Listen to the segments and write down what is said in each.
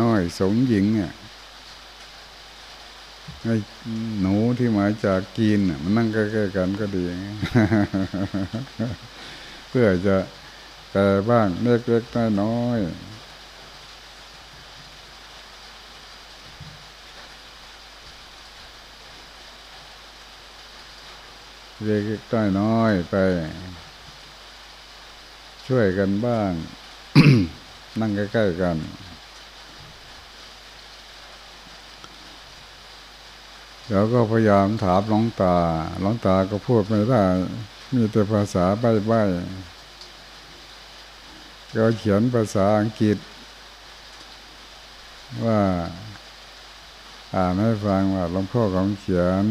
น้อยสมหญิงอะไอ้หนูที่มาจากกีนน่ะมันนั่งใกล้ๆกันก็ดี เพื่อจะแปลบ้างเล็กๆน้อยเล็กๆน้อยไป ช่วยกันบ้าง นั่งใกล้ๆกัน แล้วก็พยายามถามหลวงตาหลวงตาก็พูดไม่ได้ มีแต่ภาษาใบ้ๆก็เขียนภาษาอังกฤษ ว่าอ่านให้ฟังว่าหลวงพ่อของเขียน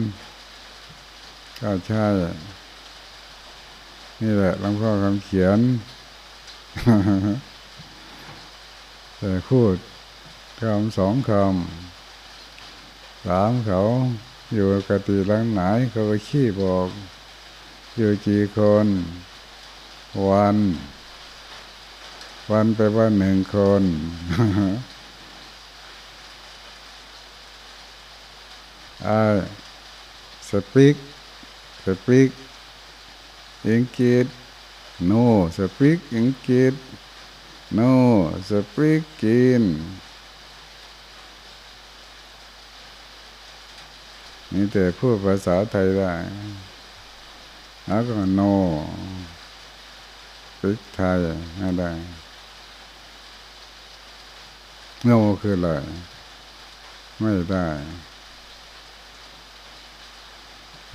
ก็ใช่ นี่แหละหลวงพ่อคำเขียน แต่พูดคำสองคำถามเขา อยู่กติหลังไหนเขาก็ขี้บอก อยู่กี่คน วัน วันไปว่าหนึ่งคนไอ้สปิกสปิกอังกฤษ no speak อังกฤษ no speak กิน นี่แต่พูดภาษาไทยได้ แล้วก็ no speak ไทยไได้ no คืออะไร ไม่ได้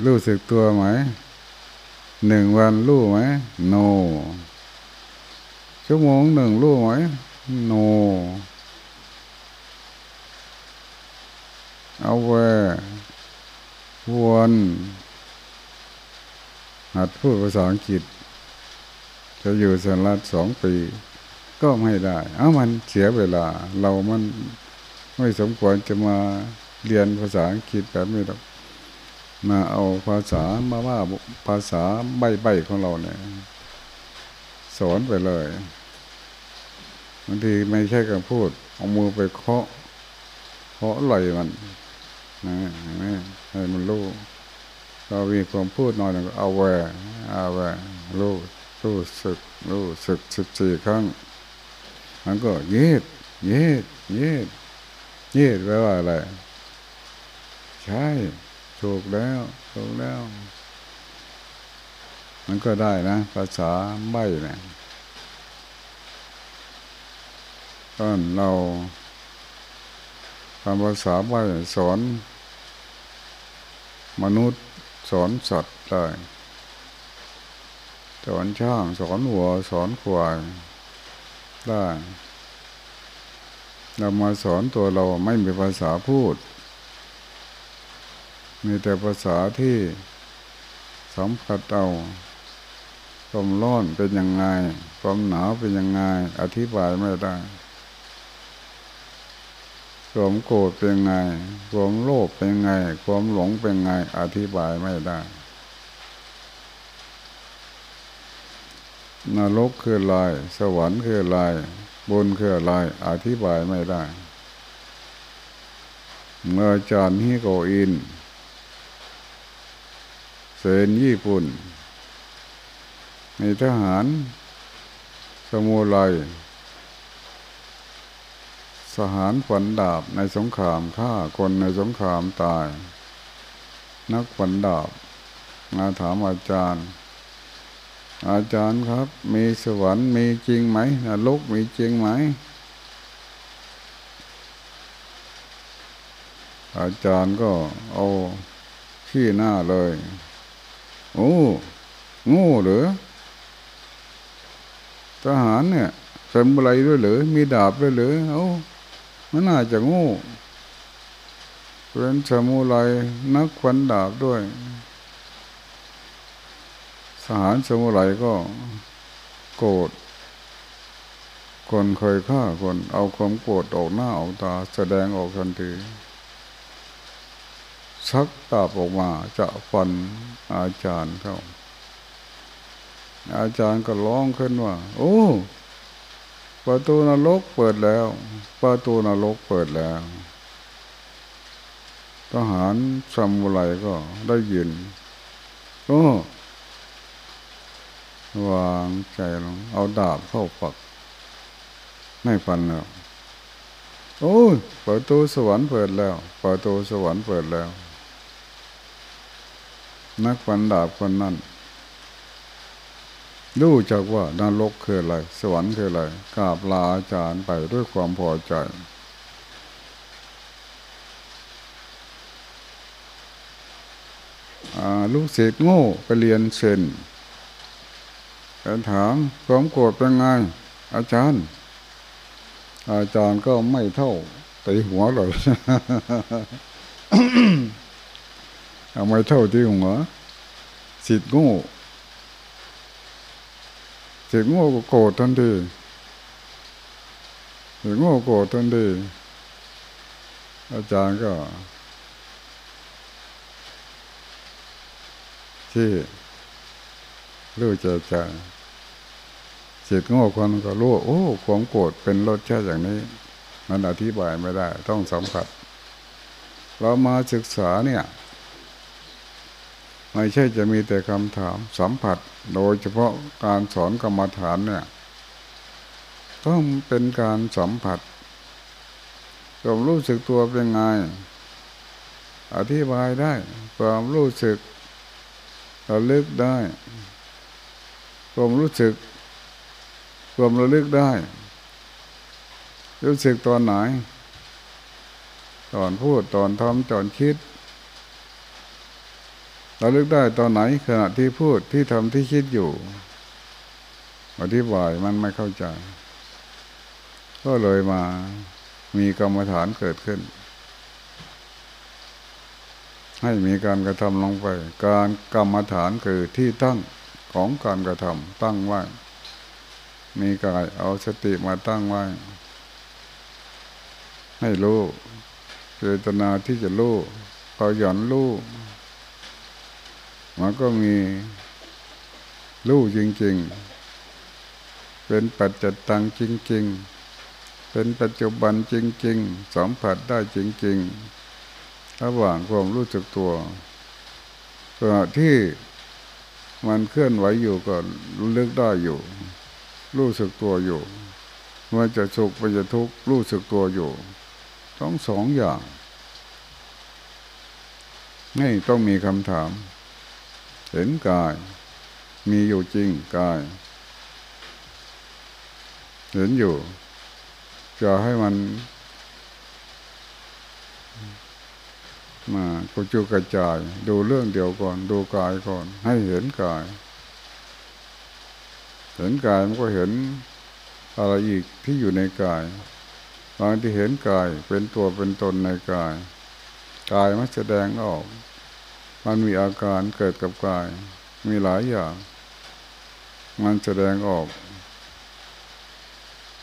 รู้สึกตัวไหม หนึ่งวันรู้ไหม no ชั่วโมงหนึ่งรู้ไหม no เอาไว้ ควนหัดพูดภาษาอังกฤษ จะอยู่สหรัฐสองปี ก็ไม่ได้ เอามันเสียเวลา เรามันไม่สมควรจะมาเรียนภาษาอังกฤษแบบนี้หรอกมาเอาภาษามาว่าภาษาใบๆของเราเนี่ยสอนไปเลยบางทีไม่ใช่การพูด เอามือไปเคาะเคาะไหลมันนะ ให้มันรู้เรามีความพูดหน่อยก็เอาแวเอาแวรู้รู้สึกรู้สึกสิบสี่ครั้งมันก็ยืดยืดยืดยืดแปลว่าอะไร ใช่ถูกแล้วถูกแล้ว มันก็ได้นะ ภาษาใบนี่ยตอนเราทำภาษาใบสอน มนุษย์สอนสัตว์ได้สอนช่างสอนหัวสอนควายได้เรามาสอนตัวเราไม่มีภาษาพูด มีแต่ภาษาที่สัมผัสเอาความร้อนเป็นยังไงความหนาวเป็นยังไง อธิบายไม่ได้ ความโกรธเป็นไง ความโลภเป็นไง ความหลงเป็นไง อธิบายไม่ได้ นรกคืออะไร สวรรค์คืออะไรบุญคืออะไร อธิบายไม่ได้ เมื่อจารย์ฮิโกอิน เซนญี่ปุ่น มีทหาร สมุไร สหารฝันดาบในสงครามฆ่าคนในสงครามตาย นักฝันดาบ มาถามอาจารย์ อาจารย์ครับ มีสวรรค์มีจริงไหมนรกมีจริงไหม อาจารย์ก็เอาขี้หน้าเลย โอ้งูหรือทหารเนี่ยสมอะไรด้วยหรือมีดาบด้วยหรือเอ้า มันน่าจะงูเป็นสมุไรนักขวัญดาบด้วยทหารสมุไรก็โกรธคนเคยฆ่าคนเอาความโกรธออกหน้าออกตา แสดงออกทันทีชักตาบออกมาจะฟันอาจารย์เขาอาจารย์ก็ร้องขึ้นว่า โอ้ ประตูนรกเปิดแล้ว ประตูนรกเปิดแล้ว ทหารซามูไรก็ได้ยินก็วางใจลง เอาดาบเข้าปัก ไม่ฟันแล้ว โอ้ยประตูสวรรค์เปิดแล้วประตูสวรรค์เปิดแล้ว นักฟันดาบคนนั้น รู้จักว่านรกคืออะไร สวรรค์คืออะไรกราบลาอาจารย์ไปด้วยความพอใจ ลูกศิษย์โง่ไปเรียนเซนถามความโกรธเป็นไง อาจารย์ อาจารย์ก็ไม่เท่าตีหัวเลยไม่เท่าที่หัวศิษย์โง่ ศิษย์โง่ก็โกรธทันทีศิษย์โง่โกรธทันทีอาจารย์ก็ที่รู้ใจใจจิตโง่คนก็รู้โอ้ความโกรธเป็นรสชาติอย่างนี้ มันอธิบายไม่ได้ ต้องสัมผัส เรามาศึกษาเนี่ย ไม่ใช่จะมีแต่คำถามสัมผัส โดยเฉพาะการสอนกรรมฐานเนี่ย ต้องเป็นการสัมผัสความรู้สึกตัวเป็นไง อธิบายได้ ความรู้สึกระลึกได้ ความรู้สึก ความระลึกได้ รู้สึกตอนไหน ตอนพูดตอนทำตอนคิด เระลึกได้ตอนไหนขณะที่พูดที่ทำที่คิดอยู่อธิบายมันไม่เข้าใจ ก็เลยมามีกรรมฐานเกิดขึ้น ให้มีการกระทำลงไป การกรรมฐานคือที่ตั้งของการกระทำตั้งไว้ มีกายเอาสติมาตั้งไว้ ให้รู้เจตนาที่จะรู้พอหย่อนรู้ มันก็มีรู้จริง ๆ เป็นปัจจตังจริง ๆ เป็นปัจจุบันจริง ๆสัมผัสได้จริง ๆ ระหว่างความรู้สึกตัวขณะที่มันเคลื่อนไหวอยู่ก็รู้ลึกได้อยู่ รู้สึกตัวอยู่มันจะสุขมันจะทุกข์รู้สึกตัวอยู่ต้องสองอย่างนี่ต้องมีคำถาม เห็นกาย มีอยู่จริงกาย เห็นอยู่ จะให้มัน มากุจุกระจาย ดูเรื่องเดียวก่อน ดูกายก่อน ให้เห็นกาย เห็นกายมันก็เห็นอะไรอีกที่อยู่ในกายบางที่เห็นกายเป็นตัวเป็นตนในกาย กายมันแสดงออก มันมีอาการเกิดกับกาย มีหลายอย่าง มันแสดงออก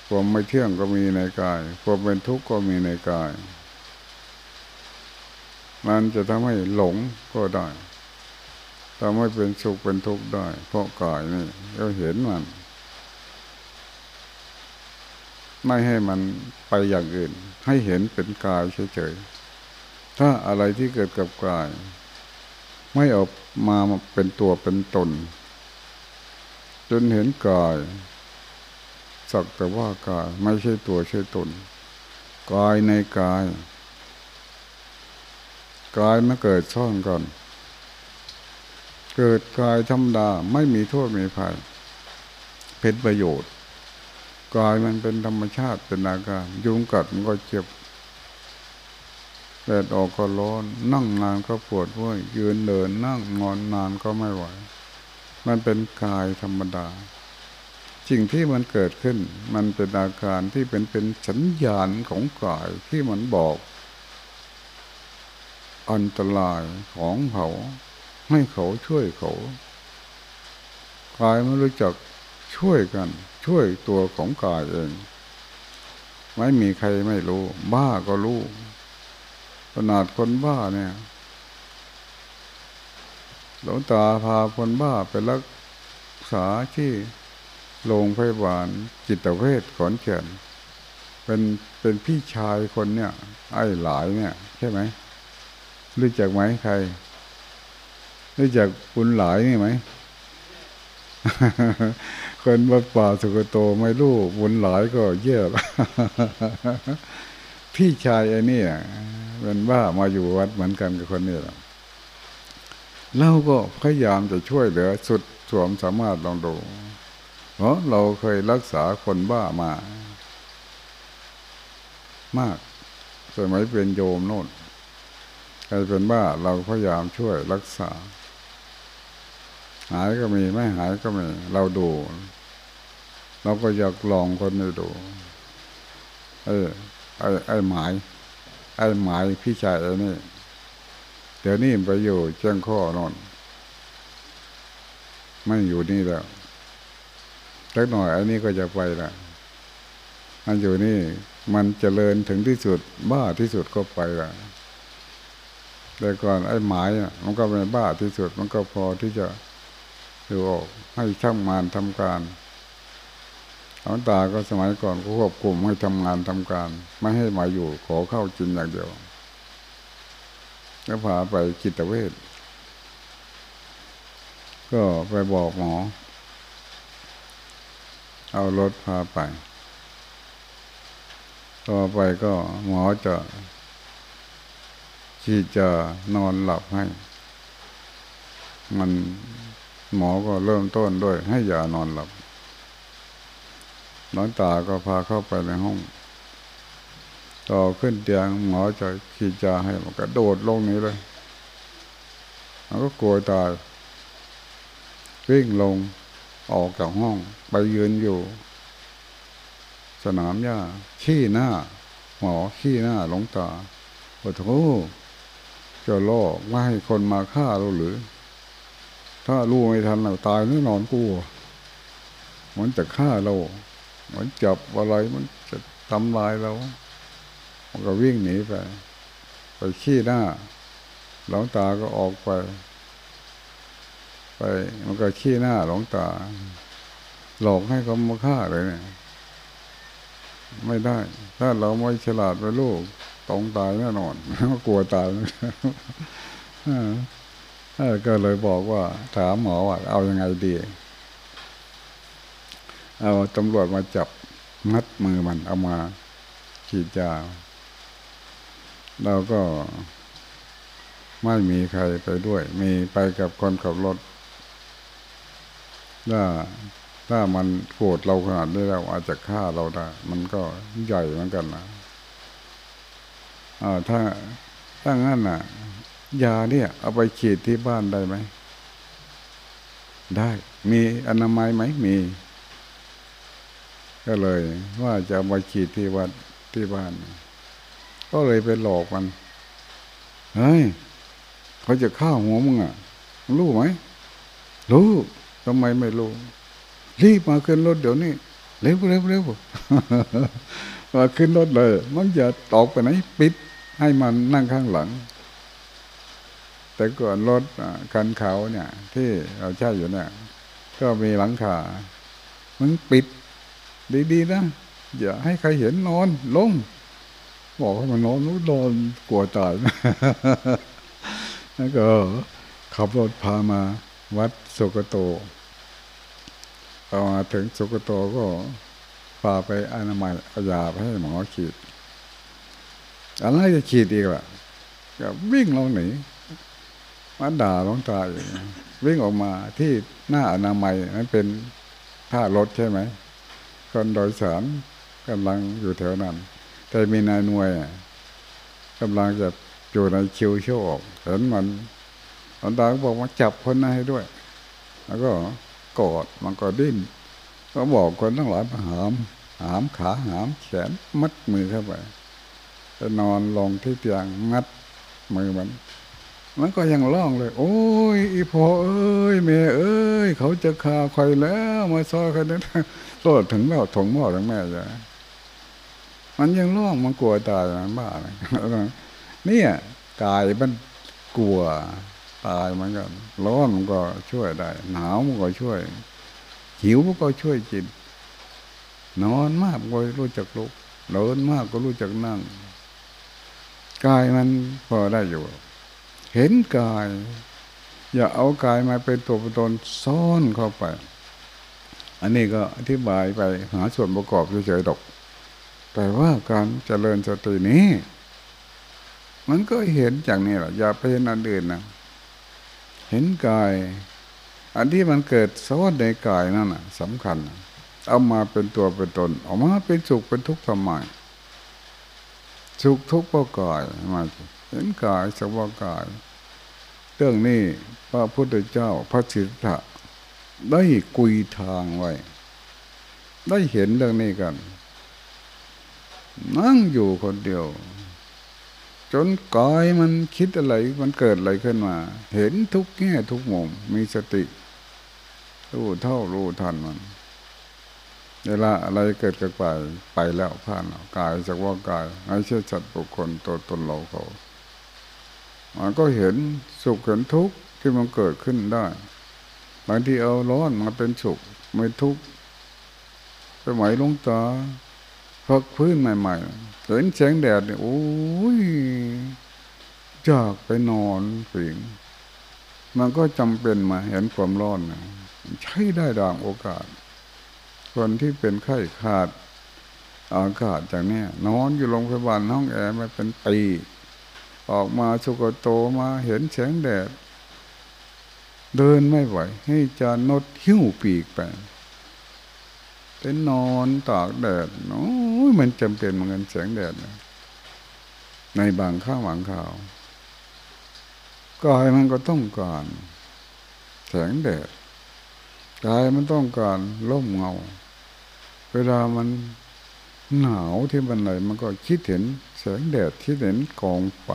ความไม่เที่ยงก็มีในกาย ความเป็นทุกข์ก็มีในกาย มันจะทำให้หลงก็ได้ทำให้เป็นสุขเป็นทุกข์ได้ เพราะกายนี่เราเห็นมัน ไม่ให้มันไปอย่างอื่น ให้เห็นเป็นกายเฉยๆถ้าอะไรที่เกิดกับกาย ไม่ออกมาเป็นตัวเป็นตน จนเห็นกาย สักแต่ว่ากายไม่ใช่ตัวใช่ตน กายในกาย กายมาเกิดซ่อนก่อน เกิดกายธรรมดาไม่มีโทษมีภัยเป็นประโยชน์กายมันเป็นธรรมชาติเป็นอาการ ยุงกัดมันก็เจ็บ แดดออกก็ร้อน นั่งนานก็ปวดห้วยยืนเดินนั่งงอนนานก็ไม่ไหว มันเป็นกายธรรมดาสิ่งที่มันเกิดขึ้น มันเป็นอาการที่เป็นเป็นสัญญาณของกายที่มันบอก อันตรายของเขาให้เขาช่วยเขากายไม่รู้จักช่วยกัน ช่วยตัวของกายเอง ไม่มีใครไม่รู้ บ้าก็รู้ ขนาดคนบ้าเนี่ย หลวงตาพาคนบ้าไปรักษาที่โรงพยาบาลจิตเวชขอนแก่นเป็นเป็นพี่ชายคนเนี่ย ไอ้หลายเนี่ย ใช่ไหมรู้จักไหมใครรู้จักบุญหลายนี่ไหมคนวัดป่าสุกโตไม่รู้บุญหลายก็เยี่ยละพี่ชายไอ้นี่อะ เป็นว่ามาอยู่วัดเหมือนกันกับคนนี้แหละเราก็พยายามจะช่วยเหลือสุดสวมสามารถลองดูเพราะเราเคยรักษาคนบ้ามามาก สมัยเป็นโยมโน่นใครเป็นบ้าเราพยายามช่วยรักษา หายก็มีไม่หายก็มีเราดู เราก็อยากลองคนนี้ดู เออไอ้ไอ้หมาย ไอ้หมายพี่ชายไอ้นี่เดี๋ยวนี้ไปอยู่เชียงข้อนอนไม่อยู่นี่แล้วสักหน่อยไอ้นี่ก็จะไปละมันอยู่นี่ มันเจริญถึงที่สุด บ้าที่สุดก็ไปละแต่ก่อนไอ้หมายอะมันก็เป็นบ้าที่สุด มันก็พอที่จะดูออกให้ช่างงานทำการ หลวงตาก็สมัยก่อนก็ควบคุมให้ทำงานทำการ ไม่ให้มาอยู่ขอเข้ากินอย่างเดียว แล้วพาไปจิตเวชก็ไปบอกหมอ เอารถพาไปต่อไปก็หมอจะที่จะนอนหลับให้ มันหมอก็เริ่มต้นด้วยให้ยานอนหลับ หลวงตาก็พาเข้าไปในห้อง ต่อขึ้นเตียงหมอจะขีดยาให้มันกระโดดลงนี้เลยมันก็กลัวตายวิ่งลงออกจากห้อง ไปยืนอยู่ สนามหญ้าขี้หน้า หมอขี้หน้าหลงตาโอ้โหจะล่อไม่ให้คนมาฆ่าเราหรือ ถ้ารู้ไม่ทันเราตายแน่นอนกูมันจะฆ่าเรา มันจับอะไรมันจะทำลายเรา มันก็วิ่งหนีไป ไปขี้หน้า หลวงตาก็ออกไป ไป มันก็ขี้หน้าหลวงตา หลอกให้เขามาฆ่าเลยเนี่ย ไม่ได้ ถ้าเราไม่ฉลาดไปลูกต้องตายแน่นอนก็กลัวตายก็เลยบอกว่า ถามหมอว่า เอาอยัางไงดี เอาตำรวจมาจับมัดมือมันเอามาฉีดยาเราก็ไม่มีใครไปด้วย มีไปกับคนขับรถถ้าถ้ามันโกรธเราขนาดนี้แล้วอาจจะฆ่าเราได้ มันก็ใหญ่เหมือนกันนะอ่าถ้าถ้างั้นน่ะ ยาเนี่ย เอาไปฉีดที่บ้านได้ไหม ได้ มีอนามัยไหมมี ก็เลย ว่าจะเอาไปฉีดที่วัดที่บ้าน ก็เลยไปหลอกมันเฮ้ยเขาจะฆ่าหัวมึงอะรู้ไหมรู้ทำไมไม่รู้รีบมาขึ้นรถเดี๋ยวนี้เร็วเร็วเร็วมาขึ้นรถเลย มันจะตอกไปไหนปิดให้มันนั่งข้างหลัง แต่ก่อนรถคันเขาเนี่ย ที่เราใช้อยู่เนี่ย ก็มีหลังคา มันปิด ดีๆนะอย่าให้ใครเห็นนอนลง บอกให้มันนอนนู้นอนกลัวตายแล้วก็ขับรถพามาวัดสุกโตพอมาถึงสุกโตก็พาไปอนามัยอายาให้หมอฉีดอะไรจะฉีดอีกล่ะก็วิ่งลงหนีมาด่าลงตายวิ่งออกมาที่หน้าอนามัยนั้นเป็นท่ารถใช่ไหม คนโดยสารกำลังอยู่แถวนั้น แต่มีนายหน่วยกำลังจะอยู่ในคิวโชคเห็นมันหลวงตาบอกว่าจับคนนั้นให้ด้วย แล้วก็กอดมันก็ดิ้นก็บอกคนทั้งหลายมาหามหามขาหามแขนมัดมือเข้าไปจะนอนลงที่เตียงงัดมือมัน มันก็ยังร้องเลย โอ้ยอีพ่อเอ้ยแม่เอ้ย เขาจะฆ่าใครแล้วมาซอยกันนั้นโลดถึงแล้วถงหม้อถึงแม่จะมันยังร้องมันกลัวตายมันบ้าเลยนี่ยกายมันกลัวตายมือนกันร้อนมันก็ช่วยได้ หนาวมันก็ช่วย หิวมันก็ช่วยจิต นอนมากก็รู้จักลุกเดินมากก็รู้จักนั่งกายมันพอได้อยู่ เห็นกาย อย่าเอากายมาเป็นตัวเป็นตนซ่อนเข้าไป อันนี้ก็อธิบายไปหาส่วนประกอบเฉยๆดอก แต่ว่าการเจริญสตินี้ มันก็เห็นจากนี้แหละอย่าไปเห็นอันอื่นนะเห็นกาย อันที่มันเกิดซ่อนในกายนั่นน่ะสำคัญ เอามาเป็นตัวเป็นตนออกมาเป็นสุขเป็นทุกข์ทำไมสุขทุกข์เพราะกายมา เห็นกายสักว่ากาย เรื่องนี้พระพุทธเจ้าพระสิทธะได้กุยทางไว้ ได้เห็นเรื่องนี้กัน นั่งอยู่คนเดียว จนกายมันคิดอะไรมันเกิดอะไรขึ้นมา เห็นทุกแง่ทุกมุมมีสติรู้เท่ารู้ทันมันเวลาอะไรเกิดกับกายไปแล้วผ่านกายจากว่ากายไม่ใช่สัตว์บุคคลตัวตนเราเขา มันก็เห็นสุขเห็นทุกข์ที่มันเกิดขึ้นได้บางทีเอาร้อนมาเป็นสุขไม่ทุกข์ไปไหมลงตาพักพื้นใหม่ๆเห็นแสงแดดเนี่ยโอ้ยจากไปนอนผิงมันก็จำเป็นมาเห็นความร้อนนะใช้ได้ดังโอกาส คนที่เป็นไข้ขาดอากาศจากนี้นอนอยู่โรงพยาบาลห้องแอร์มาเป็นปี ออกมาสุกโตมาเห็นแสงแดด เดินไม่ไหว ให้จานนดหิ้วปีกไปเป็นนอนตากแดดโอ้ยมันจำเป็นเหมือนกันแสงแดดในบางข้าวบางข่าวกายมันก็ต้องการแสงแดดกายมันต้องการร่มเงา เวลามันหนาวที่บันไดมันก็คิดเห็น แสงแดดคิดเห็นกองไฟ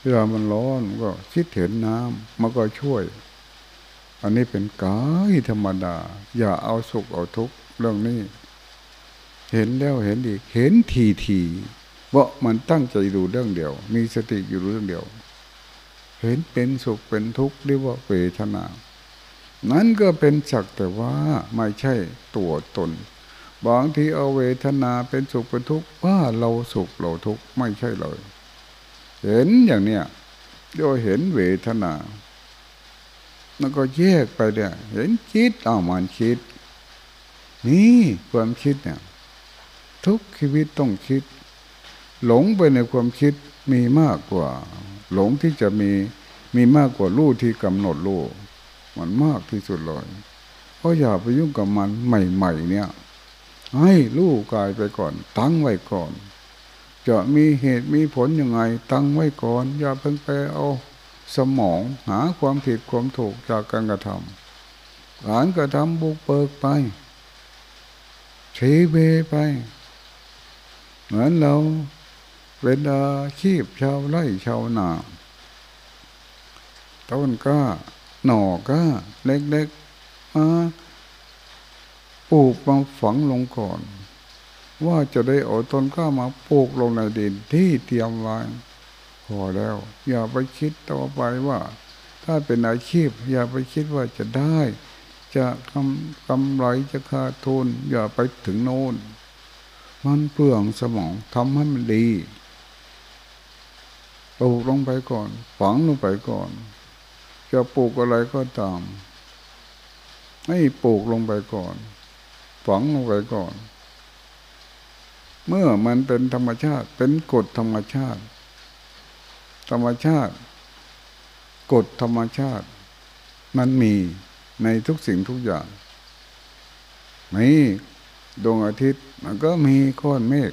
เวลามันร้อนก็คิดเห็นน้ำมันก็ช่วย อันนี้เป็นกายธรรมดา อย่าเอาสุขเอาทุกข์เรื่องนี้ เห็นแล้วเห็นอีกเห็นทีทีว่ามันตั้งใจดูเรื่องเดียว มีสติอยู่เรื่องเดียว เห็นเป็นสุขเป็นทุกข์เรียกว่าเวทนา นั้นก็เป็นสักแต่ว่าไม่ใช่ตัวตน บางทีเอาเวทนาเป็นสุขเป็นทุกข์ว่าเราสุขเราทุกข์ไม่ใช่เลย เห็นอย่างเนี้ยโดยเห็นเวทนามันก็แยกไปเนี่ยเห็นคิดเอามันคิด นี่ความคิดเนี่ย ทุกชีวิตต้องคิด หลงไปในความคิดมีมากกว่า หลงที่จะมีมีมากกว่ารู้ที่กำหนดรู้มันมากที่สุดเลยเพราะอย่าไปยุ่งกับมันใหม่ ๆ เนี่ย ให้รู้กายไปก่อน ตั้งไว้ก่อน จะมีเหตุมีผลยังไง ตั้งไว้ก่อน อย่าเพิ่งไปเอาสมองหาความผิดความถูกจากการกระทำการกระทำบุกเบิกไปเฉเบไป เหมือนเราเป็นอาชีพชาวไร่ชาวนาต้นก้าหน่อก้าเล็กๆมา ลูกมาฝังลงก่อน ว่าจะได้เอาต้นก้ามาปลูกลงในดินที่เตรียมไว้พอแล้ว อย่าไปคิดต่อไปว่า ถ้าเป็นอาชีพ อย่าไปคิดว่าจะได้ จะกำกำไรจะขาดทุนอย่าไปถึงโน้น มันเปลืองสมองทำให้มันดีปลูกลงไปก่อน ฝังลงไปก่อน จะปลูกอะไรก็ตาม ให้ปลูกลงไปก่อน ฝังลงไปก่อน เมื่อมันเป็นธรรมชาติเป็นกฎธรรมชาติ ธรรมชาติ กฎธรรมชาติ มันมีในทุกสิ่งทุกอย่างมีดวงอาทิตย์มันก็มีก้อนเมฆ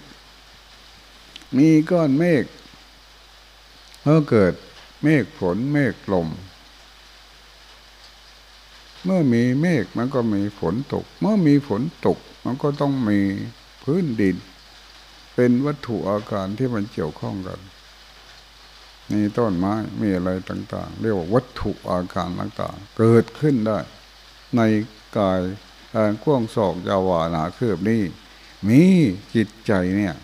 มีก้อนเมฆก็เกิดเมฆฝนเมฆลม เมื่อมีเมฆมันก็มีฝนตก เมื่อมีฝนตก มันก็ต้องมีพื้นดิน เป็นวัตถุอาการที่มันเกี่ยวข้องกันมีต้นไม้มีอะไรต่าง ๆ เรียกว่าวัตถุอาการต่างๆ เกิดขึ้นได้ ในกายการกว้างศอกยาวานาคืบนี้มีจิตใจเนี่ย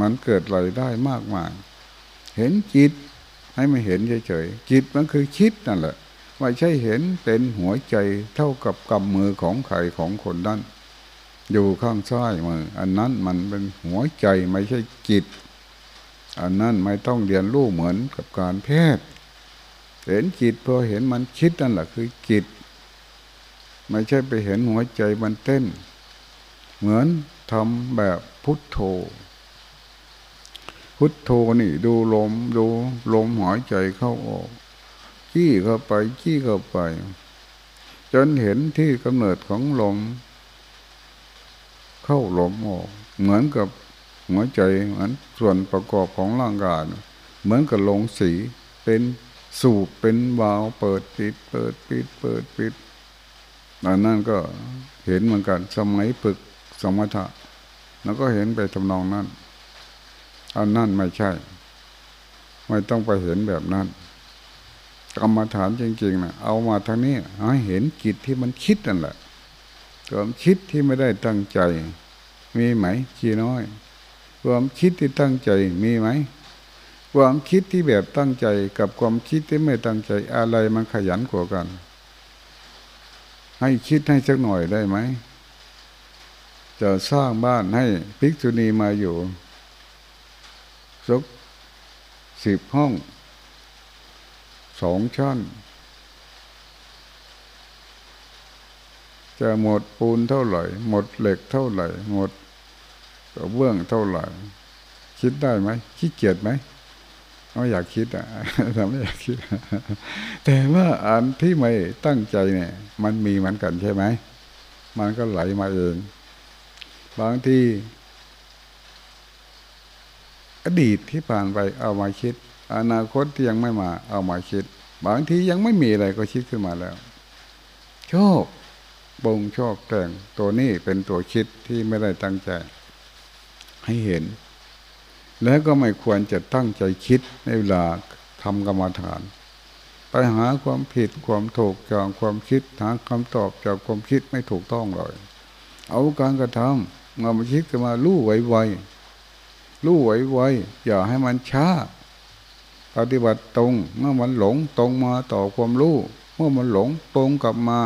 มันเกิดอะไรได้มากมาย เห็นจิตให้ไม่เห็นเฉยๆจิตมันคือคิดนั่นแหละ ไม่ใช่เห็นเป็นหัวใจเท่ากับกำมือของใครของคนนั้นอยู่ข้างซ้ายมือ อันนั้นมันเป็นหัวใจไม่ใช่จิต อันนั้นไม่ต้องเรียนรู้เหมือนกับการแพทย์ เห็นจิตพอเห็นมันคิดนั่นแหละคือจิต ไม่ใช่ไปเห็นหัวใจมันเต้น เหมือนทำแบบพุทโธ พุทโธนี่ดูลมดูลมหายใจเข้าออก ขี้เข้าไปขี้เข้าไป จนเห็นที่กำเนิดของลม เข้าลมออก เหมือนกับหัวใจเหมือนส่วนประกอบของร่างกายเหมือนกับลงสีเป็นสูบเป็นวาล์วเปิดปิด เปิดปิด เปิดปิดอันนั้นก็เห็นเหมือนกันสมัยฝึกสมถะ แล้วก็เห็นไปทำนองนั้นอันนั้นไม่ใช่ ไม่ต้องไปเห็นแบบนั้น กรรมฐานจริงๆนะเอามาทางนี้ให้เห็นจิตที่มันคิดนั่นแหละความคิดที่ไม่ได้ตั้งใจ มีไหมชีน้อย ความคิดที่ตั้งใจมีไหม ความคิดที่แบบตั้งใจกับความคิดที่ไม่ตั้งใจอะไรมันขยันกว่ากัน ให้คิดให้สักหน่อยได้ไหมจะสร้างบ้านให้ภิกษุณีมาอยู่สักสิบห้อง สองชั้น จะหมดปูนเท่าไหร่ หมดเหล็กเท่าไหร่ หมดกระเบื้องเท่าไหร่ คิดได้ไหมขี้เกียจไหมไม่อยากคิดอะทำไม่อยากคิด แต่ว่าอันที่ไม่ตั้งใจเนี่ย มันมีเหมือนกันใช่ไหม มันก็ไหลมาเอง บางทีอดีตที่ผ่านไปเอามาคิด อนาคตที่ยังไม่มา เอามาคิด บางทียังไม่มีอะไรก็คิดขึ้นมาแล้ว โชอบบงชอบแต่งตัวนี้เป็นตัวคิดที่ไม่ได้ตั้งใจ ให้เห็น แล้วก็ไม่ควรจะตั้งใจคิดในเวลาทำกรรมฐาน ไปหาความผิดความถูกจากความคิดหาคำตอบจากความคิดไม่ถูกต้องเลยเอาการกระทำมามาคิดกันมาลู่ไวๆลู่ไวๆอย่าให้มันช้า ปฏิบัติตรง เมื่อมันหลงตรงมาต่อความรู้ เมื่อมันหลงตรงกลับมา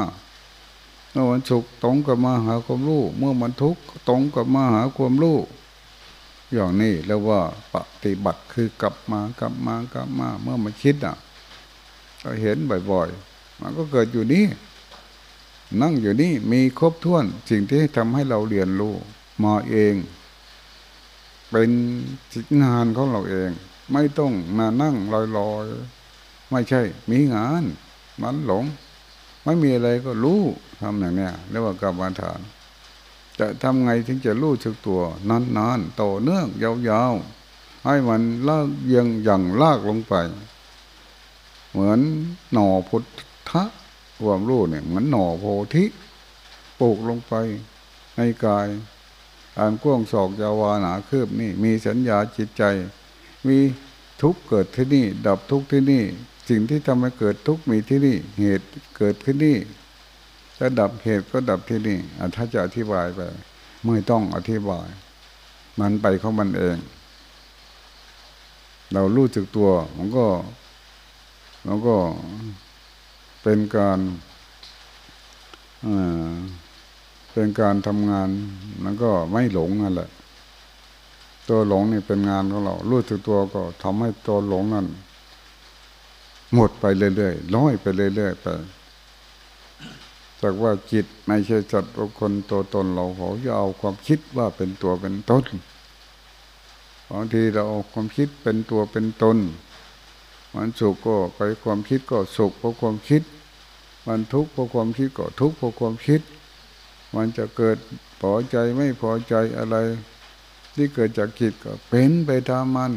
เมื่อมันสุขตรงกลับมาหาความรู้ เมื่อมันทุกข์ตรงกลับมาหาความรู้ อย่างนี้แล้วว่าปฏิบัติคือกลับมากลับมากลับมา เมื่อมันคิดอะก็เห็นบ่อยๆ มันก็เกิดอยู่นี่นั่งอยู่นี่มีครบถ้วนสิ่งที่ทำให้เราเรียนรู้มาเอง เป็นงานของเราเอง ไม่ต้องมานั่งลอยๆ ไม่ใช่ มีงาน มันหลง ไม่มีอะไรก็รู้ทำอย่างเนี้ยเรียกว่ากรรมฐาน จะทำไงถึงจะรู้สึกตัว นานๆต่อเนื่องยาวๆ ให้มันลากยังย่งลากลงไป เหมือนหน่อพุทธะความรู้เนี่ยเหมือนหน่อโพธิปลูกลงไปในกายอ่านกว้างศอกยาวาหนาคืบนี่มีสัญญาจิตใจ มีทุกเกิดที่นี่ ดับทุกที่นี่ สิ่งที่ทำให้เกิดทุกมีที่นี่ เหตุเกิดที่นี่จะดับเหตุก็ดับที่นี่ถ้าจะอธิบายไปไม่ต้องอธิบาย มันไปของมันเอง เรารู้จึกตัวมันก็มันก็เป็นการเป็นการทำงานมันก็ไม่หลงนั่นแหละ ตัวหลงนี่เป็นงานของเรา รู้สึกตัวก็ทำให้ตัวหลงนั้นหมดไปเรื่อยๆร้อยไปเรื่อยๆไปจากว่าจิตไม่ใช่จัดบุคคลตัวตนเราเขาจะเอาความคิดว่าเป็นตัวเป็นตนบางทีเราเอาความคิดเป็นตัวเป็นตนมันสุขก็ไปความคิดก็สุขเพราะความคิด มันทุกข์เพราะความคิดก็ทุกข์เพราะความคิด มันจะเกิดพอใจไม่พอใจอะไร ที่เกิดจากจิตก็เป็นไปตามมัน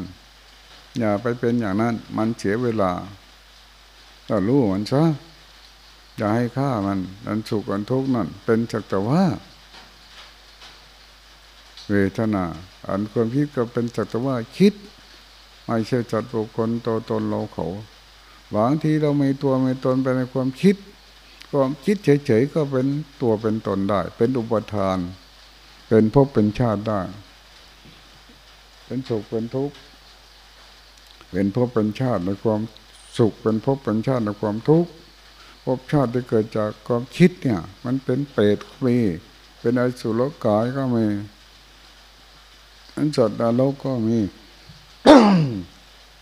อย่าไปเป็นอย่างนั้น มันเสียเวลาถ้ารู้มันซะอย่าให้ค่ามันอันสุขอันทุกข์นั่น เป็นจักแต่ว่า เวทนา อันความคิดก็เป็นจักแต่ว่าคิด ไม่ใช่จัดบุคคลตัวตนเราเขาบางทีเราไม่ตัวไม่ตนไปในความคิด ความคิดเฉยๆก็เป็นตัวเป็นตนได้ เป็นอุปทาน เป็นภพเป็นชาติได้ เป็นสุขเป็นทุกข์เป็นภพเป็นชาติในความสุขเป็นภพเป็นชาติในความทุกข์ภพชาติที่เกิดจากความคิดเนี่ย มันเป็นเปรตมีเป็นอสุรกายก็มีอันสัตว์นรกก็มี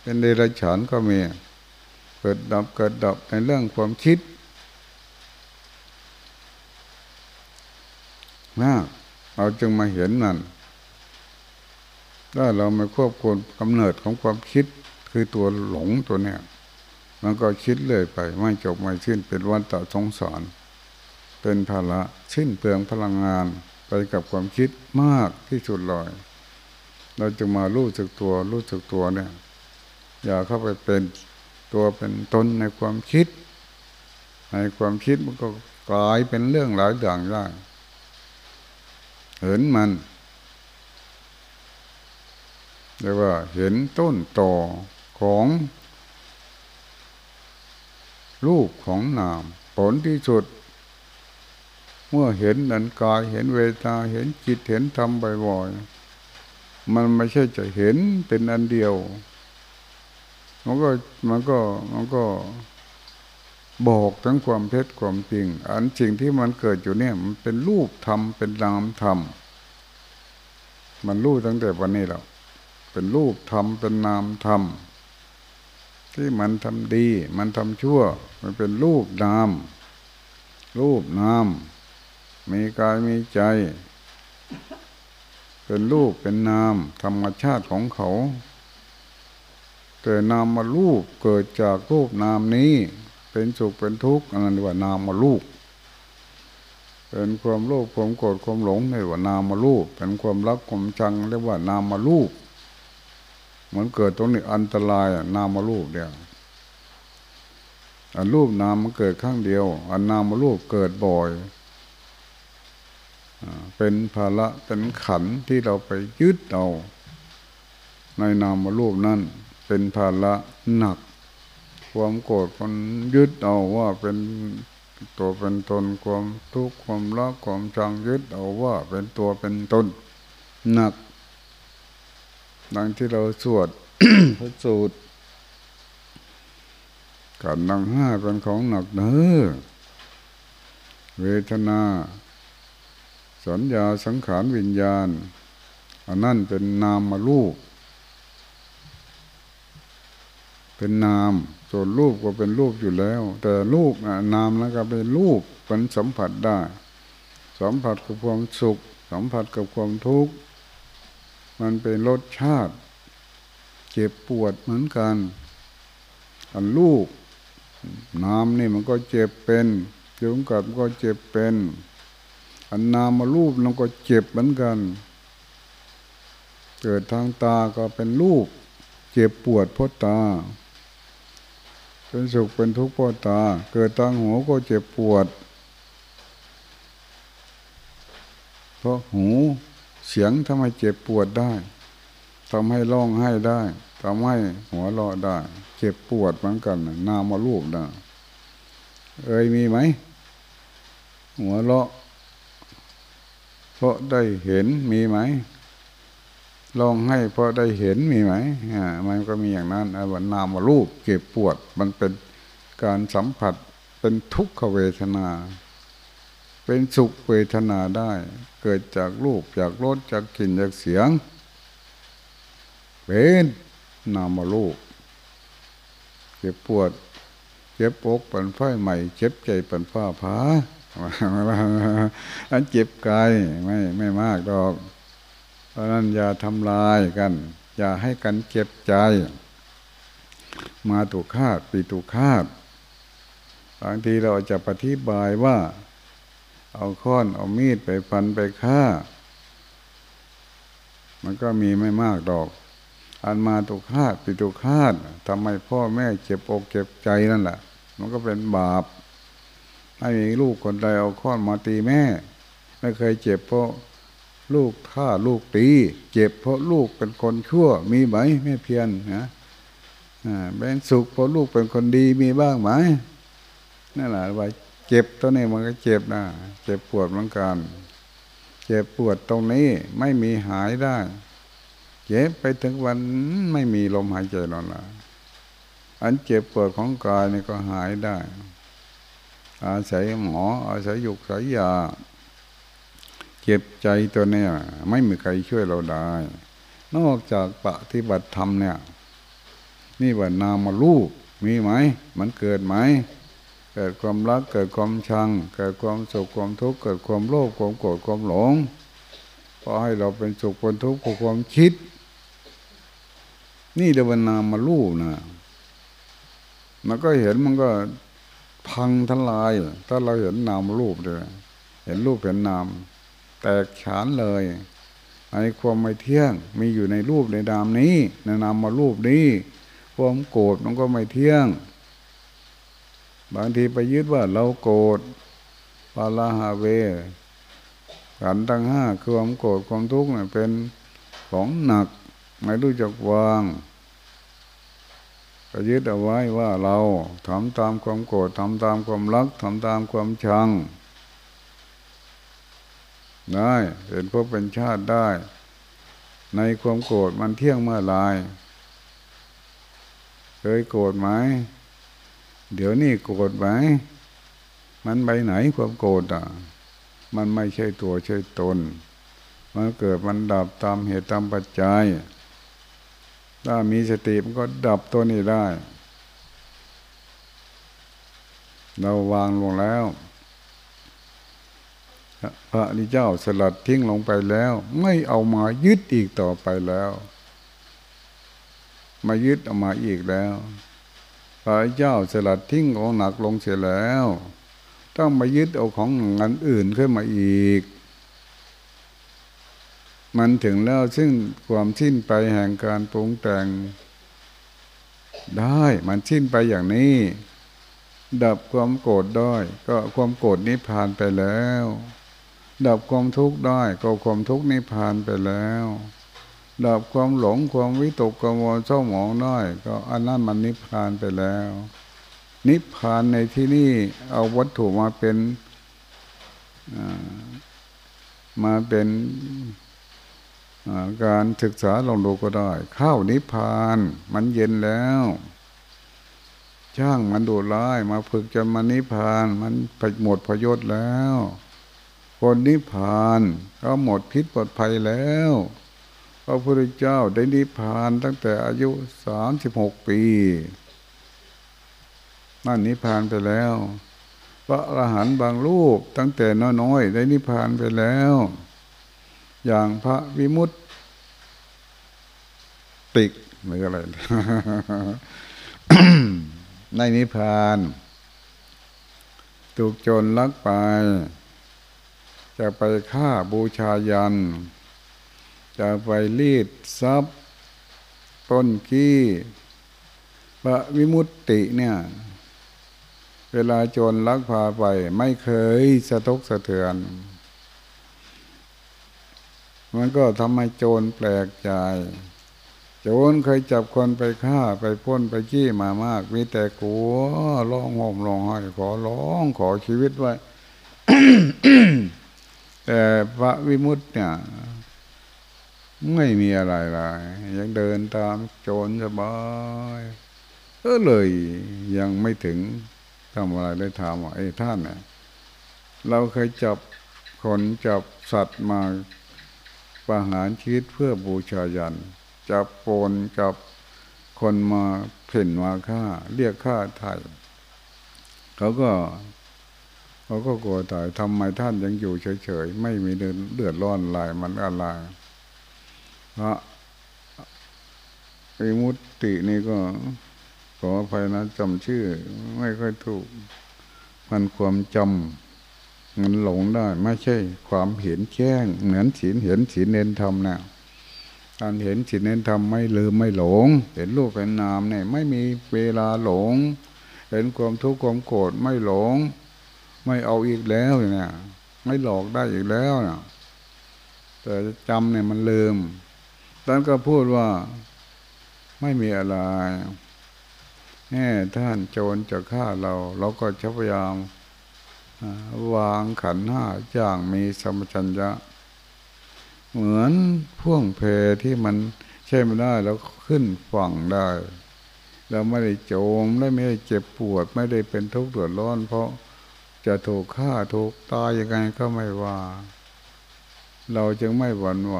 เป็นเดรัจฉานก็มี เกิดดับเกิดดับในเรื่องความคิดนะเราจึงมาเห็นนั่น ถ้าเราไม่ควบคุมกำเนิดของความคิดคือตัวหลงตัวเนี้ยมันก็คิดเลยไป ไม่จบไม่สิ้นเป็นวันต่อสงสารเป็นภาระสิ้นเปลืองพลังงานไปกับความคิดมากที่สุดเลย เราจะมารู้สึกตัวรู้สึกตัวเนี่ย อย่าเข้าไปเป็นตัวเป็นตนในความคิด ในความคิดมันก็กลายเป็นเรื่องหลายอย่างได้เห็นมัน เรียกว่าเห็นต้นต่อของรูปของนาม ผลที่สุด เมื่อเห็นนันกายเห็นเวทนาเห็นจิตเห็นธรรมบ่อยๆมันไม่ใช่จะเห็นเป็นอันเดียว มันก็มันก็มันก็บอกทั้งความเท็จความจริง อันจริงที่มันเกิดอยู่เนี่ย มันเป็นรูปธรรมเป็นนามธรรม มันรู้ตั้งแต่วันนี้แล้ว เป็นรูปธรรมเป็นนามธรรมที่มันทำดี มันทำชั่ว มันเป็นรูปนาม รูปนาม มีกายมีใจ เป็นรูปเป็นนาม ธรรมชาติของเขา แต่นามมารูปเกิดจากรูปนามนี้ เป็นสุขเป็นทุกข์อันนั้นเรียกว่านามมาลูกเป็นความโลภความโกรธความหลงเรียกว่านามมาลูกเป็นความรักความชังเรียกว่านามมาลูกเห มือนเกิดตรงนี้อันตรายนามมาลูกเดียวอันรูปนามมันเกิดข้างเดียว อันนามมาลูกเกิดบ่อยเป็นภาระเป็นขันที่เราไปยึดเอาในนามมาลูกนั่นเป็นภาระหนัก ความโกรธคนยึดเอาว่าเป็นตัวเป็นตนความทุกข์ความรักความชังยึดเอาว่าเป็นตัวเป็นตนหนัก ดังที่เราสวดพระสูตรการนังห้าเป็นของหนักเนื้อเวทนา สัญญาสังขารวิญญาณ อันนั่นเป็นนามมาลูก เป็นนาม ส่วนรูปก็เป็นรูปอยู่แล้ว แต่รูปนามแล้วก็เป็นรูปเป็นสัมผัสได้ สัมผัสกับความสุข สัมผัสกับความทุกข์ มันเป็นรสชาติ เจ็บปวดเหมือนกัน อันรูปนามนี่มันก็เจ็บเป็นยุงกัดก็เจ็บเป็น อันนามมารูปมันก็เจ็บเหมือนกัน เกิดทางตาก็เป็นรูป เจ็บปวดเพราะตา เป็นสุขเป็นทุกข์เพราะตา เกิดทางหูก็เจ็บปวด เพราะหู เสียงทำให้เจ็บปวดได้ทำให้ร้องไห้ได้ทำให้หัวเราะได้ เจ็บปวดเหมือนกันนามาลูกนะเอ้ยมีไหม หัวเราะเพราะได้เห็นมีไหมลองให้เพอได้เห็นมีไหมอ่ามันก็มีอย่างนั้นวันนามารูปเก็บปวด มันเป็นการสัมผัสเป็นทุกขเวทนา เป็นสุขเวทนาได้ เกิดจากรูปจากรสจากกลิ่นจากเสียง เป็นนามารูปเจ็บปวดเจ็บอกปันไฟใหม่ เจ็บใจปันฟ้าผาอันเจ็บกายไม่ไม่มากดอก เพราะนั้นอย่าทำลายกัน อย่าให้กันเจ็บใจ มาถูกคาดปีถูกคาดบางทีเราจะปฏิบายว่า เอาค้อนเอามีดไปฟันไปฆ่า มันก็มีไม่มากดอก อันมาถูกคาดปีถูกคาดทำไมพ่อแม่เจ็บอกเจ็บใจนั่นแหละมันก็เป็นบาปให้มีลูกคนใดเอาค้อนมาตีแม่ ไม่เคยเจ็บเพราะลูกฆ่าลูกตี เจ็บเพราะลูกเป็นคนชั่ว มีไหมแม่เพียรนะอ่าเป็นสุขเพราะลูกเป็นคนดีมีบ้างไหมนั่นแหละว่า เจ็บตัวนี้มันก็เจ็บนะเจ็บปวดเหมือนกันเจ็บปวดตรงนี้ไม่มีหายได้เจ็บไปถึงวันไม่มีลมหายใจนอนละอันเจ็บปวดของกายนี่ก็หายได้ อาศัยหมอ อาศัยยุกสายยาเจ็บใจตัวเนี้ยไม่มีใครช่วยเราได้ นอกจากปฏิบัติธรรมเนี่ย นี่ว่านามาลูกมีไหม มันเกิดไหม เกิดความรักเกิดความชัง เกิดความสุขความทุกข์เกิดความโลภความโกรธความหลงพอให้เราเป็นสุขเป็นทุกข์เพราะความคิด นี่เดวนามาลูกนะมันก็เห็นมันก็พังทลาย ถ้าเราเห็นนามรูปเลยเห็นรูปเห็นนาม แตกฉานเลยไอ้ความไม่เที่ยง มีอยู่ในรูปในนามนี้ ในนามมารูปนี้ ความโกรธมันก็ไม่เที่ยง บางทีไปยึดว่าเราโกรธปาลาฮาเวขันตั้งห้าความโกรธความทุกข์เนี่ยเป็นของหนัก ไม่รู้จักวางก็ยึดเอาไว้ว่าเราทำตามความโกรธทำตามความรักทำตามความชังได้เป็นพวกเป็นชาติได้ ในความโกรธมันเที่ยงเมื่อไรเคยโกรธไหม เดี๋ยวนี้โกรธไหมมันไปไหนความโกรธอะ มันไม่ใช่ตัวใช่ตน มันเกิดมันดับตามเหตุตามปัจจัย ถ้ามีสติมันก็ดับตัวนี้ได้ เราวางลงแล้วพระนิเจ้าสลัดทิ้งลงไปแล้ว ไม่เอามายึดอีกต่อไปแล้ว มายึดเอามาอีกแล้ว พระเจ้าสลัดทิ้งของหนักลงเสียแล้ว ต้องมายึดเอาของงานอื่นขึ้นมาอีก มันถึงแล้วซึ่งความสิ้นไปแห่งการปรุงแต่ง ได้มันสิ้นไปอย่างนี้ ดับความโกรธได้ ก็ความโกรธนิพพานไปแล้ว ดับความทุกข์ได้ก็ความทุกข์นิพพานไปแล้ว ดับความหลงความวิตกกังวลเศร้าหมองได้ก็อันนั้นมันนิพพานไปแล้ว นิพพานในที่นี้เอาวัตถุมาเป็นมาเป็นการศึกษาลองดูก็ได้ ข้าวนิพพานมันเย็นแล้วช่างมันดูร้ายมาฝึกจนมันนิพพานมันหมดพยศแล้ว คนนิพพานก็หมดพิษหมดภัยแล้ว พระพุทธเจ้าได้นิพพานตั้งแต่อายุสามสิบหกปีนั่นนิพพานไปแล้ว พระอรหันต์บางรูปตั้งแต่น้อยๆได้นิพพานไปแล้ว อย่างพระวิมุตติกหรืออะไรในนิพพานถูกจรลักไป จะไปฆ่าบูชายัน จะไปรีดทรัพย์ต้นกี้พระวิมุตติเนี่ย เวลาโจรลักพาไป ไม่เคยสะทกสะเทือน มันก็ทำให้โจรแปลกใจ โจรเคยจับคนไปฆ่าไปพ้นไปขี้มามาก มีแต่กลัวร้องห่มร้องไห้ขอร้องขอชีวิตไว้แต่พระวิมุตติเนี่ย ไม่มีอะไรเลยยังเดินตามโจรสบายก็เลยยังไม่ถึงทำอะไรได้ถามว่าไอ้ท่านเนี่ยเราเคยจับคนจับสัตว์มาประหารชีวิตเพื่อบูชายัน จับโปนกับคนมาเพ่นมาฆ่า เรียกฆ่าไทยเขาก็เขาก็กลัวตายทำไมท่านยังอยู่เฉยๆ ไม่มีเดือดร้อนอะไรมันอะไร พระอิมุตตินี่ก็ขออภัยนะจำชื่อ ไม่ค่อยถูก มันความจำมันหลงได้ ไม่ใช่ ความเห็นแจ้ง เหมือนศีลเห็นศีลเน้นธรรมนะการเห็นศีลเน้นธรรมไม่ลืมไม่หลง เห็นรูปเป็นนามเนี่ย ไม่มีเวลาหลง เห็นความทุกข์ความโกรธไม่หลง ไม่เอาอีกแล้วเนี่ยไม่หลอกได้อีกแล้วเนี่ยแต่จำเนี่ยมันลืม ท่านก็พูดว่าไม่มีอะไรแน่ท่านโจรจะฆ่าเรา เราก็พยายามวางขันห้าอย่างมีสมชัญญะ เหมือนพ่วงเพที่มันใช่ไม่ได้แล้วขึ้นฝั่งได้ เราไม่ได้โจมและไม่ได้เจ็บปวด ไม่ได้เป็นทุกข์เดือดร้อน เพราะจะถูกฆ่าถูกตายยังไงก็ไม่ว่า เราจึงไม่หวั่นไหว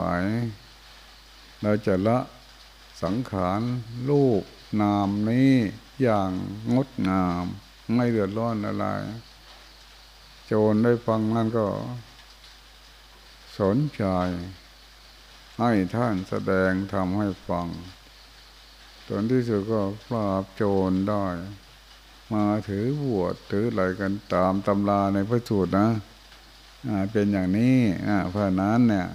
เราจะละสังขารรูปนามนี้อย่างงดงาม ไม่เดือดร้อนอะไร โจรได้ฟังนั่นก็ สนใจ ให้ท่านแสดงทำให้ฟังตอนที่สุดก็ปราบโจรได้ มาถือบวชถืออะไรกันตามตำราในพระสูตรนะ เป็นอย่างนี้เพราะนั้นเนี่ย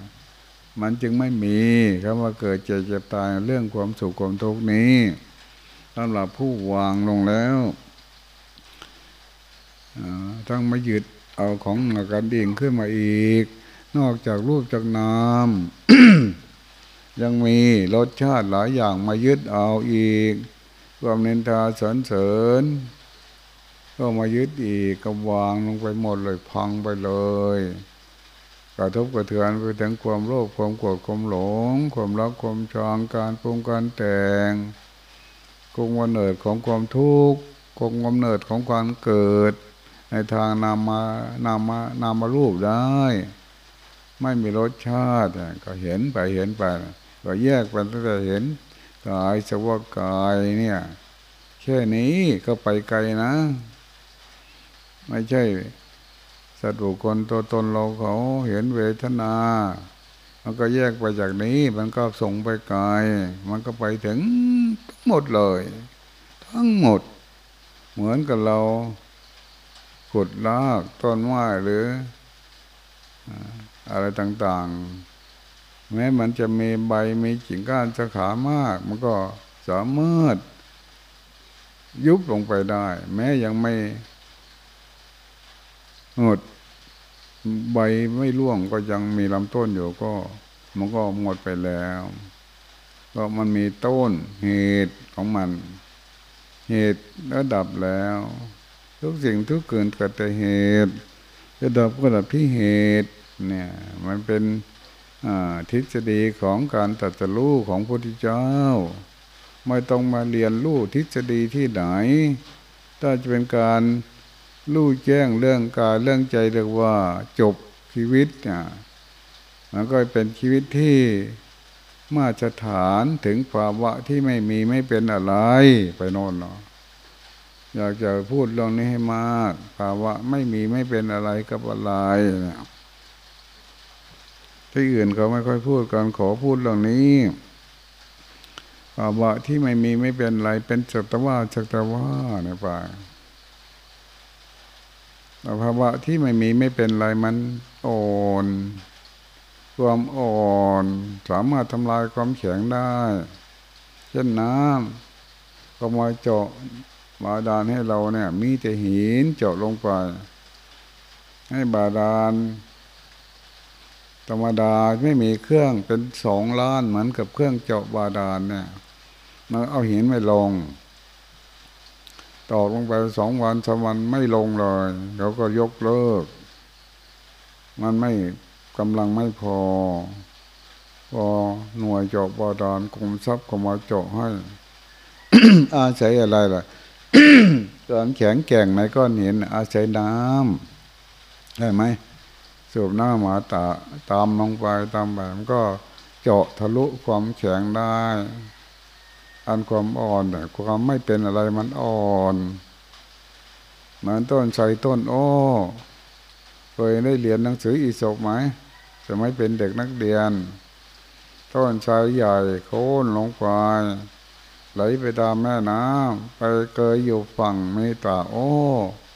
มันจึงไม่มีคำว่าเกิดเจ็บเจ็บตายเรื่องความสุขความทุกข์นี้สำหรับผู้วางลงแล้วต้องมายึดเอาของหนักกันดิ่งขึ้นมาอีก นอกจากรูปจากนามยังมีรสชาติหลายอย่างมายึดเอาอีก ความเนินทาสรรเสริญ ก็มายึดอีกก็วางลงไปหมดเลยพังไปเลย กระทบกระเทือนไปถึงความโลภความโกรธความหลง ความรักความชังการปรุงการแต่งกงวันเนิดของความทุกข์กงวันเนิดของความเกิด ในทางนามานามานามารูปได้ ไม่มีรสชาติ ก็เห็นไปเห็นไป ก็แยกไปตั้งแต่เห็นกายสวากายเนี่ยแค่นี้ก็ไปไกลนะ ไม่ใช่ สัตว์บุคคลตัวตนเราเขาเห็นเวทนา มันก็แยกไปจากนี้ มันก็ส่งไปไกลมันก็ไปถึงทั้งหมดเลย ทั้งหมด เหมือนกับเราขุดลากต้นไม้หรืออะไรต่างๆ แม้มันจะมีใบมีกิ่งก้านสาขามาก มันก็สามารถยุบลงไปได้ แม้ยังไม่ หมดใบไม่ร่วงก็ยังมีลำต้นอยู่ก็ มันก็หมดไปแล้วก็มันมีต้นเหตุของมัน เหตุระดับแล้ว ทุกสิ่งทุกเกิดเกิดแต่เหตุระดับก็ดับที่เหตุเนี่ยมันเป็นทฤษฎีของการตัดสู้ของพระพุทธเจ้า ไม่ต้องมาเรียนรู้ทฤษฎีที่ไหน ถ้าจะเป็นการ รู้แจ้งเรื่องกายเรื่องใจเรียกว่าจบชีวิตเนี่ยมันก็เป็นชีวิตที่มาตรฐานถึงภาวะที่ไม่มีไม่เป็นอะไรไปโน่นเนาะอยากจะพูดเรื่องนี้ให้มาก ภาวะไม่มีไม่เป็นอะไรกับอะไรนี่ยที่อื่นเขาไม่ค่อยพูดกันขอพูดเรื่องนี้ภาวะที่ไม่มีไม่เป็นอะไรเป็นจัตวาจัตวาเนี่ยไป ภาวะที่ไม่มีไม่เป็นไรมันอ่อนความอ่อนสามารถทำลายความแข็งได้ เช่นน้ำก็มาเจาะบาดาลให้เราเนี่ย มีแต่หินเจาะลงไป ให้บาดาลธรรมดาไม่มีเครื่องเป็นสองล้านเหมือนกับเครื่องเจาะบาดาลเนี่ยมันเอาหินไม่ลง ตอกลงไปสองวันสามวันไม่ลงเลยเขาก็ยกเลิก มันไม่กำลังไม่พอ พอหน่วยเจาะบาดาลกรมทรัพย์ก็มาเจาะให้ อาศัยอะไรล่ะตอนแข็งแก่งในก้อนหินอาศัยน้ำได้ไหมสูบหน้าหมาตาตามลงไปตามแบบมันก็เจาะทะลุความแข็งได้ อันความอ่อนความไม่เป็นอะไรมันอ่อนเหมือนต้นไทรต้นโอ้เคยได้เรียนหนังสืออีสบไหมจะไม่เป็นเด็กนักเรียน ต้นไทรใหญ่โค่นลงไปไหลไปตามแม่น้ำไปเกยอยู่ฝั่งเมตาโอ้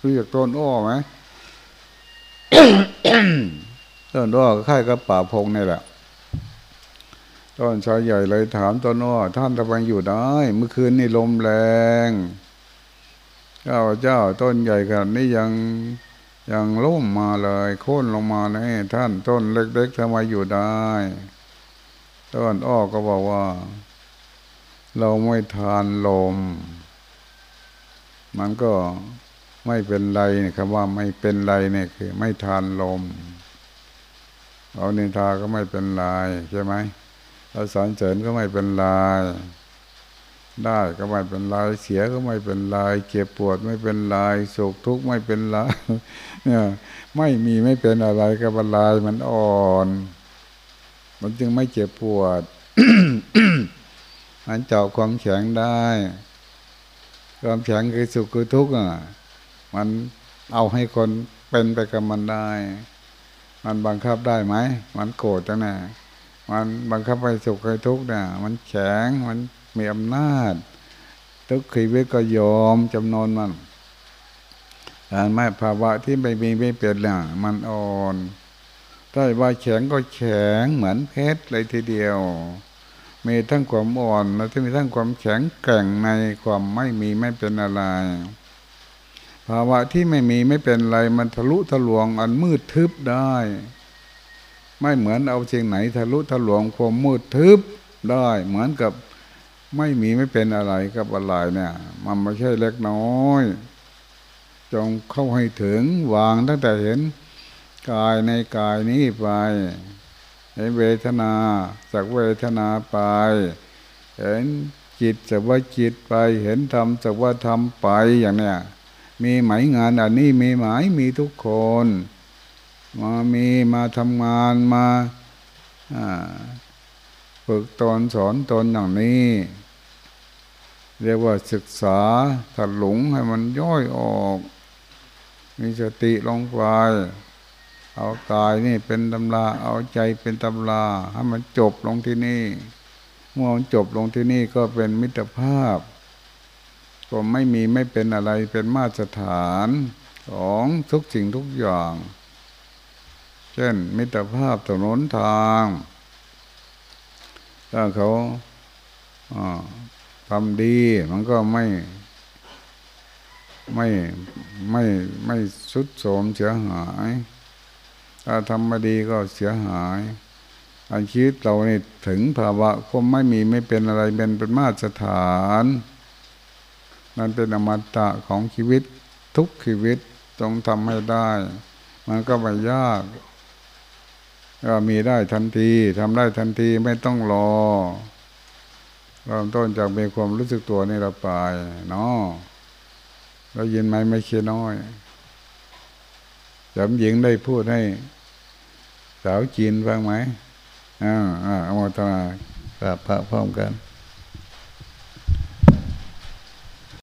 รู้จักต้นโอ้ไหมต้นโอ้ค่ายกับป่าพงนี่แหละ ต้นชายใหญ่เลยถามต้นอ้อท่านทำไมอยู่ได้ เมื่อคืนนี่ลมแรงเจ้าเจ้าต้นใหญ่ขนาดนี้ยังยังล่มมาเลยโค่นลงมาเลยท่านต้นเล็กๆทำไมอยู่ได้ต้นอ้อก็บอกว่า เราไม่ทานลม มันก็ไม่เป็นไรนี่คำว่าไม่เป็นไรเนี่ยคือ ไม่ทานลม เอานินทาก็ไม่เป็นไรใช่ไหม เราสอนเสริญก็ไม่เป็นไรได้ก็ไม่เป็นไรเสียก็ไม่เป็นไรเจ็บปวดไม่เป็นไรโศกทุกข์ไม่เป็นไรเนี่ยไม่มีไม่เป็นอะไรก็เป็นไรมันอ่อน มันจึงไม่เจ็บปวดมันเจาะความแข็งได้ ความแข็งคือสุขคือทุกข์อะมันเอาให้คนเป็นไปกับมันได้ มันบังคับได้ไหม มันโกรธจังนะ มันบังคับให้สุขให้ทุกข์เนี่ยมันแข็งมันมีอำนาจ ทุกขีวิก็ยอมจำนนมันการไม่ภาวะที่ไม่มีไม่เป็นน่ะมันอ่อนถ้าว่าแข็งก็แข็งเหมือนเพชรเลยทีเดียว มีทั้งความอ่อน และที่มีทั้งความแข็งแกร่งในความไม่มีไม่เป็นอะไร ภาวะที่ไม่มีไม่เป็นอะไร มันทะลุทะลวงอันมืดทึบได้ ไม่เหมือนเอาสิ่งไหนทะลุทะลวงความมืดทึบได้เหมือนกับไม่มีไม่เป็นอะไรกับอะไรเนี่ย มันไม่ใช่เล็กน้อย จงเข้าให้ถึงวางตั้งแต่เห็นกายในกายนี้ไปเห็นเวทนาสักเวทนาไป เห็นจิตสักว่าจิตไป เห็นธรรมสักว่าธรรมไปอย่างเนี้ยมีหมายงานอันนี้มีหมายมีทุกคน มามีมาทำงานมาฝึกตนสอนตนอย่างนี้ เรียกว่าศึกษาถลุงให้มันย่อยออก มีสติลงไปเอากายนี่เป็นตำราเอาใจเป็นตำราให้มันจบลงที่นี่เมื่อมันจบลงที่นี่ก็เป็นมิตรภาพ ก็ไม่มีไม่เป็นอะไรเป็นมาตรฐานของทุกสิ่งทุกอย่าง เช่น มิตรภาพถนนทาง ถ้าเขาทำดีมันก็ไม่ไม่ไม่ไม่สุดโสมเสียหาย ถ้าทำไม่ดีก็เสียหายอันชีวิตเราเนี่ถึงภาวะคมไม่มีไม่เป็นอะไรเป็นเป็นมาตรฐาน มันเป็นอมตะของชีวิตทุกชีวิตต้องทำให้ได้ มันก็ไม่ยาก ก็มีได้ทันทีทำได้ทันทีไม่ต้องรอเริ่มต้นจากมีความรู้สึกตัวนี่เราไปเนาะเรายินไหมไม่เคียน้อยจำหญิงได้พูดให้ สาวจีนฟังไหมอ่าอ่าอมตมากับพระพร้อมกัน